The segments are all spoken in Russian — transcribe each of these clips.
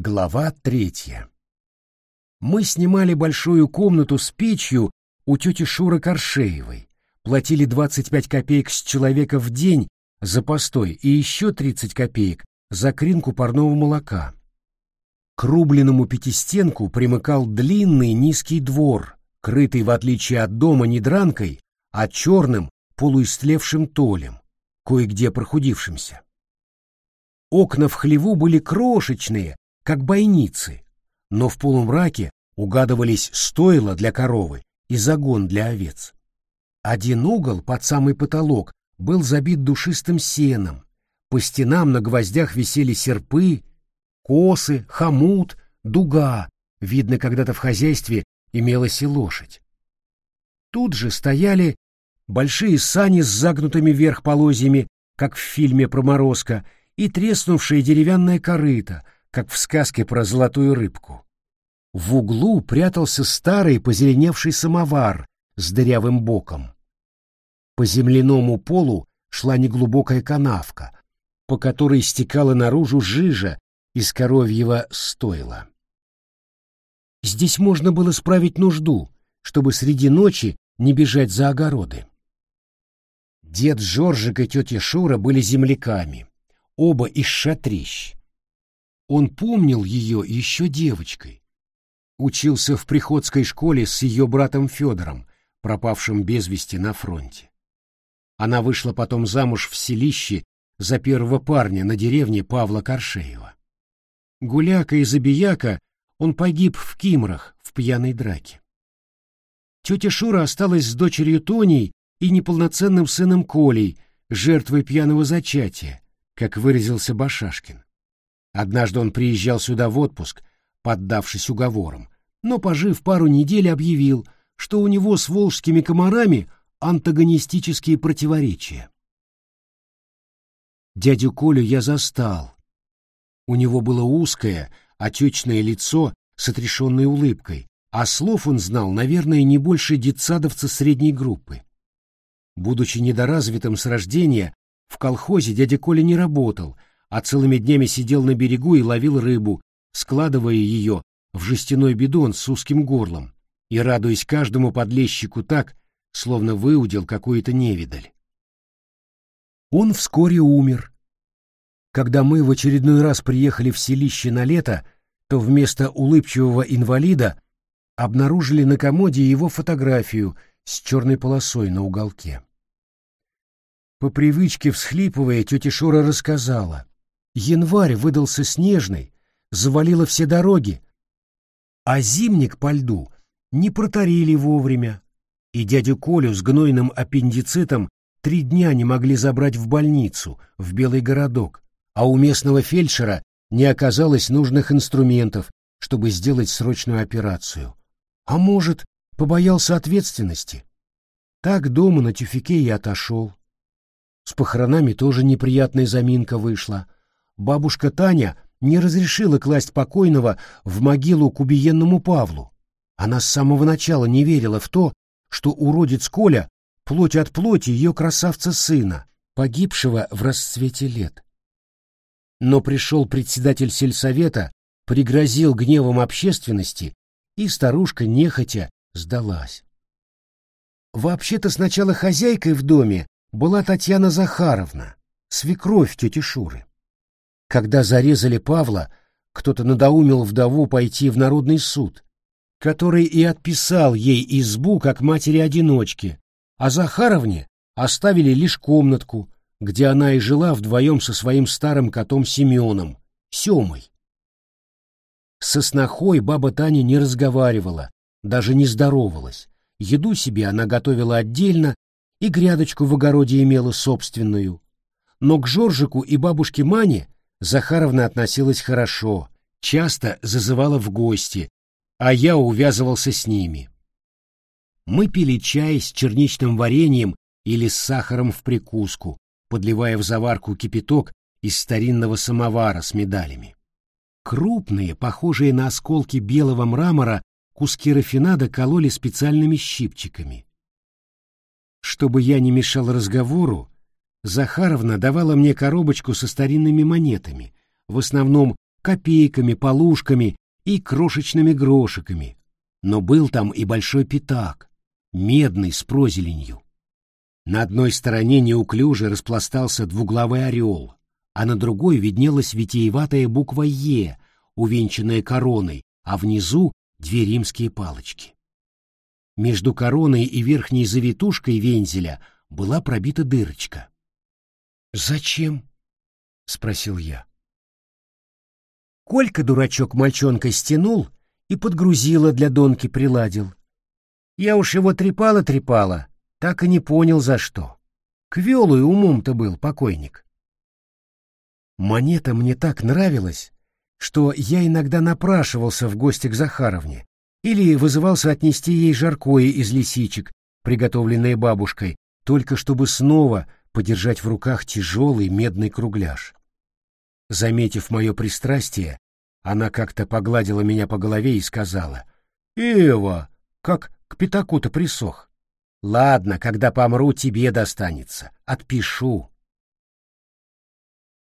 Глава третья. Мы снимали большую комнату с печью у тети Шуры Коршеевой, платили 25 копеек с человека в день за постой и еще 30 копеек за кринку парного молока. К рубленному пятистенку примыкал длинный низкий двор, крытый, в отличие от дома, не дранкой, а черным полуистлевшим толем, кое-где прохудившимся. Окна в хлеву были крошечные, как бойницы, но в полумраке угадывались стойла для коровы и загон для овец. Один угол под самый потолок был забит душистым сеном, по стенам на гвоздях висели серпы, косы, хомут, дуга, видно, когда-то в хозяйстве имелась и лошадь. Тут же стояли большие сани с загнутыми вверх полозьями, как в фильме про морозка, и треснувшая деревянная корыта — как в сказке про золотую рыбку. В углу прятался старый позеленевший самовар с дырявым боком. По земляному полу шла неглубокая канавка, по которой стекала наружу жижа из коровьего стойла. Здесь можно было справить нужду, чтобы среди ночи не бежать за огороды. Дед Жоржик и тетя Шура были земляками, оба из шатрищ. Он помнил ее еще девочкой. Учился в приходской школе с ее братом Федором, пропавшим без вести на фронте. Она вышла потом замуж в селище за первого парня на деревне Павла Коршеева. Гуляка и забияка он погиб в Кимрах в пьяной драке. Тетя Шура осталась с дочерью Тоней и неполноценным сыном Колей, жертвой пьяного зачатия, как выразился Башашкин. Однажды он приезжал сюда в отпуск, поддавшись уговорам, но, пожив пару недель, объявил, что у него с волжскими комарами антагонистические противоречия. Дядю Колю я застал. У него было узкое, отечное лицо с отрешенной улыбкой, а слов он знал, наверное, не больше детсадовца средней группы. Будучи недоразвитым с рождения, в колхозе дядя Коля не работал — а целыми днями сидел на берегу и ловил рыбу, складывая ее в жестяной бидон с узким горлом и радуясь каждому подлещику так, словно выудил какую-то невидаль. Он вскоре умер. Когда мы в очередной раз приехали в селище на лето, то вместо улыбчивого инвалида обнаружили на комоде его фотографию с черной полосой на уголке. По привычке всхлипывая, тетя Шура рассказала, Январь выдался снежный, завалило все дороги, а зимник по льду не протарили вовремя, и дядю Колю с гнойным аппендицитом три дня не могли забрать в больницу, в Белый городок, а у местного фельдшера не оказалось нужных инструментов, чтобы сделать срочную операцию. А может, побоялся ответственности? Так дома на тюфике и отошел. С похоронами тоже неприятная заминка вышла — бабушка Таня не разрешила класть покойного в могилу к убиенному Павлу. Она с самого начала не верила в то, что уродец Коля — плоть от плоти ее красавца-сына, погибшего в расцвете лет. Но пришел председатель сельсовета, пригрозил гневом общественности, и старушка нехотя сдалась. Вообще-то сначала хозяйкой в доме была Татьяна Захаровна, свекровь тети Шуры. Когда зарезали Павла, кто-то надоумил вдову пойти в народный суд, который и отписал ей избу как матери-одиночки, а Захаровне оставили лишь комнатку, где она и жила вдвоем со своим старым котом Семеном, Семой. Со снохой баба Таня не разговаривала, даже не здоровалась. Еду себе она готовила отдельно и грядочку в огороде имела собственную. Но к Жоржику и бабушке Мане Захаровна относилась хорошо, часто зазывала в гости, а я увязывался с ними. Мы пили чай с черничным вареньем или с сахаром в прикуску, подливая в заварку кипяток из старинного самовара с медалями. Крупные, похожие на осколки белого мрамора, куски рафинада кололи специальными щипчиками. Чтобы я не мешал разговору, Захаровна давала мне коробочку со старинными монетами, в основном копейками, полушками и крошечными грошиками, но был там и большой пятак, медный с прозеленью. На одной стороне неуклюже распластался двуглавый орел, а на другой виднелась витиеватая буква «Е», увенчанная короной, а внизу две римские палочки. Между короной и верхней завитушкой вензеля была пробита дырочка. «Зачем?» — спросил я. Колька, дурачок, мальчонка стянул и подгрузила для донки приладил. Я уж его трепала-трепала, так и не понял за что. Квелый умом-то был покойник. Монета мне так нравилась, что я иногда напрашивался в гости к Захаровне или вызывался отнести ей жаркое из лисичек, приготовленное бабушкой, только чтобы снова подержать в руках тяжелый медный кругляш. Заметив мое пристрастие, она как-то погладила меня по голове и сказала, «Эва, как к пятаку-то присох. Ладно, когда помру, тебе достанется. Отпишу».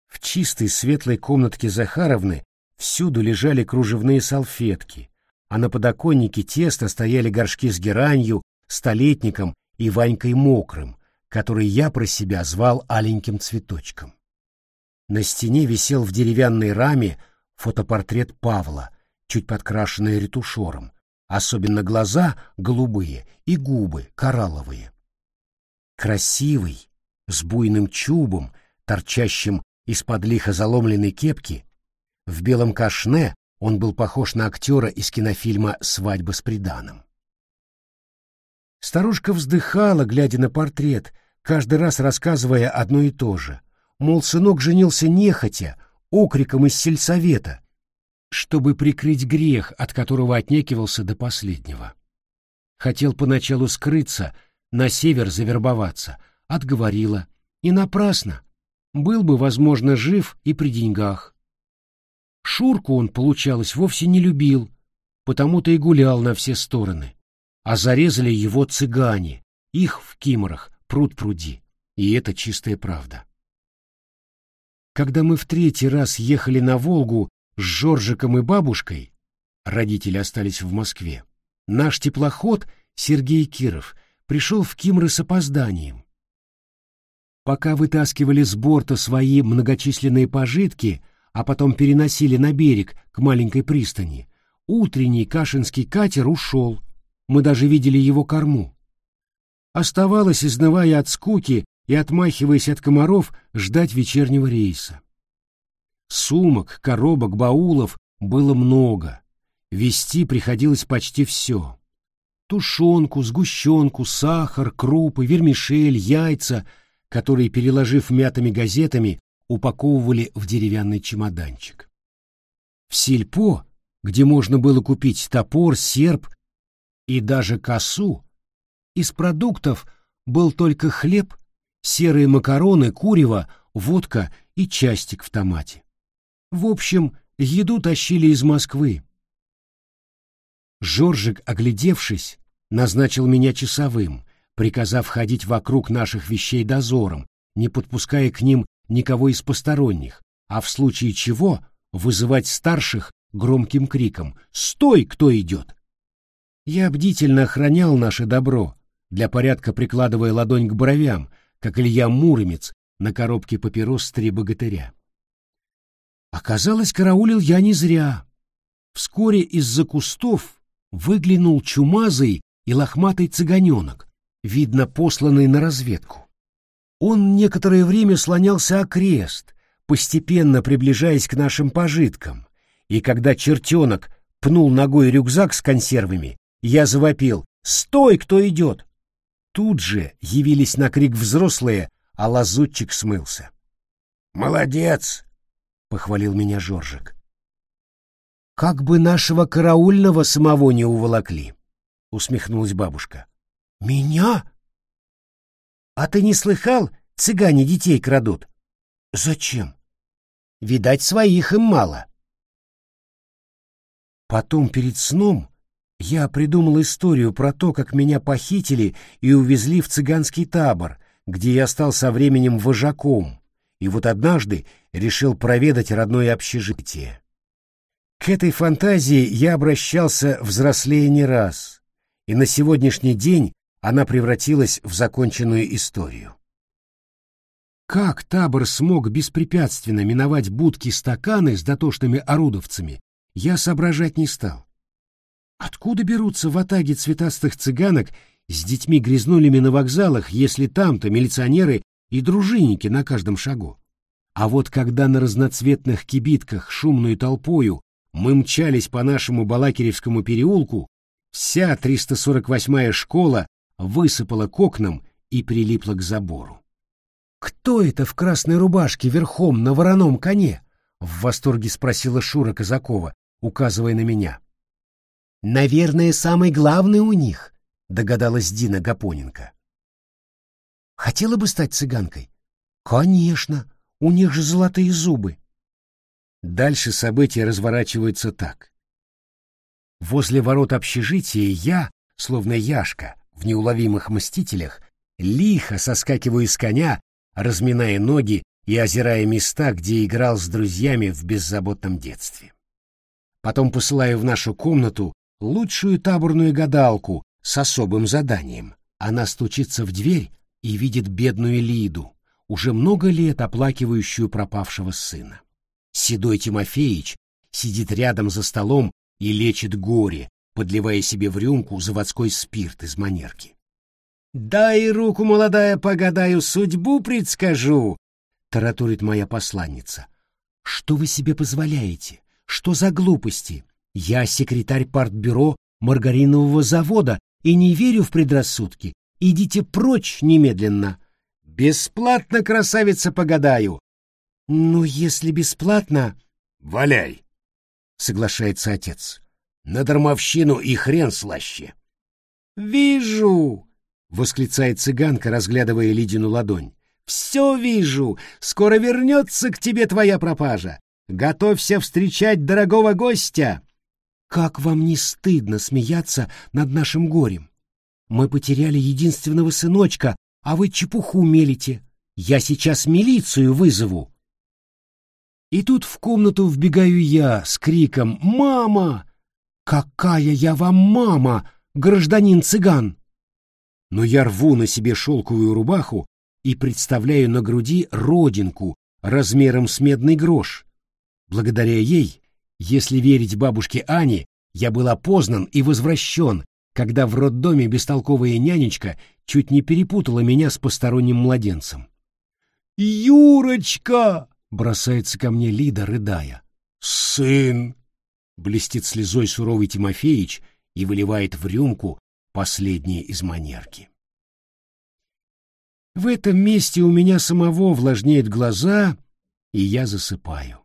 В чистой светлой комнатке Захаровны всюду лежали кружевные салфетки, а на подоконнике теста стояли горшки с геранью, столетником и Ванькой мокрым, который я про себя звал аленьким цветочком. На стене висел в деревянной раме фотопортрет Павла, чуть подкрашенный ретушером, особенно глаза голубые и губы коралловые. Красивый, с буйным чубом, торчащим из-под лихо заломленной кепки, в белом кашне он был похож на актера из кинофильма «Свадьба с приданым». Старушка вздыхала, глядя на портрет, каждый раз рассказывая одно и то же — мол, сынок женился нехотя, окриком из сельсовета, чтобы прикрыть грех, от которого отнекивался до последнего. Хотел поначалу скрыться, на север завербоваться, отговорила. И напрасно. Был бы, возможно, жив и при деньгах. Шурку он, получалось, вовсе не любил, потому-то и гулял на все стороны. А зарезали его цыгане, их в Киморах пруд пруди. И это чистая правда. Когда мы в третий раз ехали на Волгу с Жоржиком и бабушкой, родители остались в Москве, наш теплоход Сергей Киров пришел в Кимры с опозданием. Пока вытаскивали с борта свои многочисленные пожитки, а потом переносили на берег к маленькой пристани, утренний кашинский катер ушел, мы даже видели его корму. Оставалось, изнывая от скуки, и, отмахиваясь от комаров, ждать вечернего рейса. Сумок, коробок, баулов было много. Вести приходилось почти все. Тушенку, сгущенку, сахар, крупы, вермишель, яйца, которые, переложив мятыми газетами, упаковывали в деревянный чемоданчик. В сельпо, где можно было купить топор, серп и даже косу, из продуктов был только хлеб серые макароны, курево, водка и частик в томате. В общем, еду тащили из Москвы. Жоржик, оглядевшись, назначил меня часовым, приказав ходить вокруг наших вещей дозором, не подпуская к ним никого из посторонних, а в случае чего вызывать старших громким криком «Стой, кто идет!». Я бдительно охранял наше добро, для порядка прикладывая ладонь к бровям, как Илья Муромец на коробке папирос «Три богатыря». Оказалось, караулил я не зря. Вскоре из-за кустов выглянул чумазый и лохматый цыганенок, видно, посланный на разведку. Он некоторое время слонялся окрест, постепенно приближаясь к нашим пожиткам, и когда чертенок пнул ногой рюкзак с консервами, я завопил «Стой, кто идет!» Тут же явились на крик взрослые, а лазутчик смылся. «Молодец!» — похвалил меня Жоржик. «Как бы нашего караульного самого не уволокли!» — усмехнулась бабушка. «Меня? А ты не слыхал, цыгане детей крадут?» «Зачем?» «Видать, своих им мало». Потом перед сном я придумал историю про то, как меня похитили и увезли в цыганский табор, где я стал со временем вожаком, и вот однажды решил проведать родное общежитие. К этой фантазии я обращался взрослее не раз, и на сегодняшний день она превратилась в законченную историю. Как табор смог беспрепятственно миновать будки-стаканы с дотошными орудовцами, я соображать не стал. Откуда берутся в атаге цветастых цыганок с детьми-грязнулями на вокзалах, если там-то милиционеры и дружинники на каждом шагу? А вот когда на разноцветных кибитках шумную толпою мы мчались по нашему Балакиревскому переулку, вся 348-я школа высыпала к окнам и прилипла к забору. «Кто это в красной рубашке верхом на вороном коне?» — в восторге спросила Шура Казакова, указывая на меня. «Наверное, самый главный у них», — догадалась Дина Гапоненко. «Хотела бы стать цыганкой?» «Конечно, у них же золотые зубы». Дальше события разворачиваются так. Возле ворот общежития я, словно Яшка, в неуловимых мстителях, лихо соскакиваю с коня разминая ноги и озирая места, где играл с друзьями в беззаботном детстве. Потом посылаю в нашу комнату лучшую таборную гадалку с особым заданием. Она стучится в дверь и видит бедную Лиду, уже много лет оплакивающую пропавшего сына. Седой Тимофеич сидит рядом за столом и лечит горе, подливая себе в рюмку заводской спирт из манерки. «Дай руку, молодая, погадаю, судьбу предскажу!» — таратурит моя посланница. «Что вы себе позволяете? Что за глупости? Я секретарь партбюро маргаринового завода и не верю в предрассудки. Идите прочь немедленно!» «Бесплатно, красавица, погадаю!» «Ну, если бесплатно...» «Валяй!» — соглашается отец. «На дармовщину и хрен слаще!» «Вижу!» — восклицает цыганка, разглядывая Лидину ладонь. «Все вижу! Скоро вернется к тебе твоя пропажа! Готовься встречать дорогого гостя!» «Как вам не стыдно смеяться над нашим горем? Мы потеряли единственного сыночка, а вы чепуху мелите. Я сейчас милицию вызову!» И тут в комнату вбегаю я с криком «Мама! Какая я вам мама, гражданин-цыган!» но я рву на себе шелковую рубаху и представляю на груди родинку размером с медный грош. Благодаря ей, если верить бабушке Ане, я был опознан и возвращен, когда в роддоме бестолковая нянечка чуть не перепутала меня с посторонним младенцем. «Юрочка!» — бросается ко мне Лида, рыдая. «Сын!» — блестит слезой суровый Тимофеич и выливает в рюмку последнее из манерки. В этом месте у меня самого влажнеют глаза, и я засыпаю.